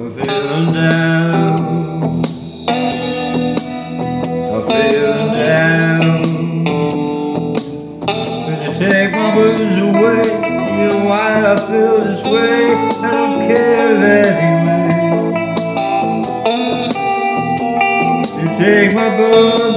I'm feeling down. I'm feeling down. Could you take my blues away? You know why I feel this way. I don't care anyway. You take my blues,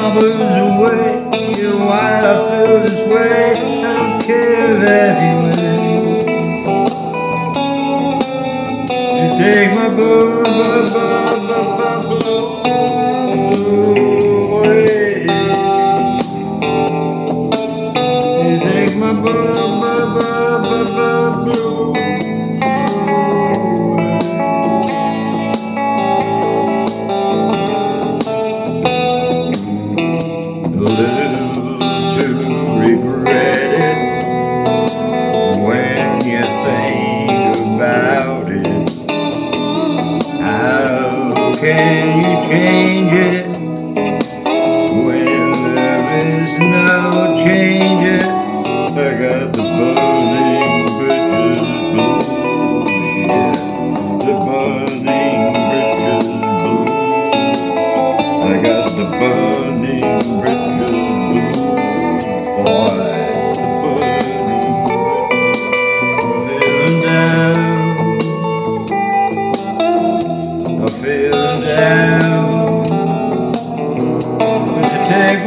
my blues away? You know why I feel this way? I don't care anyway. You take my blues, blues, blues away. You take my blues, blues, blues, blues, Me entende.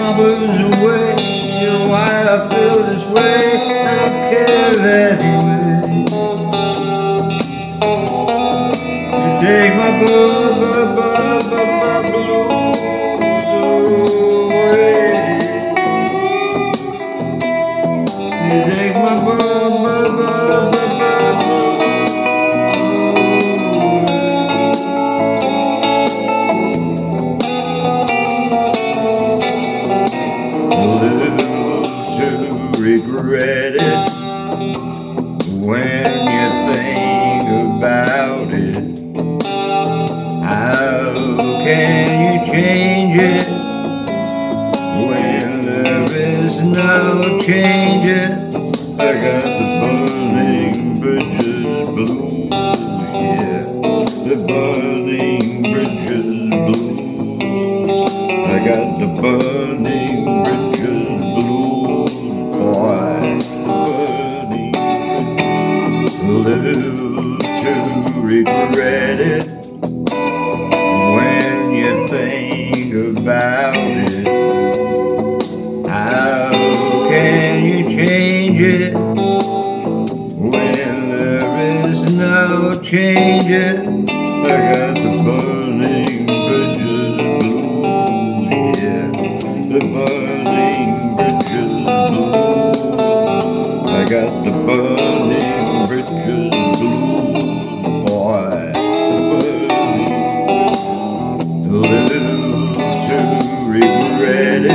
My blues away? You know why I feel this way? I don't care anyway. Is no change? I got the burning bridges blues, yeah, the burning bridges blues. I got the burning bridges blues, boy, burning live It I got the burning bridges blues, yeah, the burning bridges blues. I got the burning bridges blues, boy, the burning. Live to regret it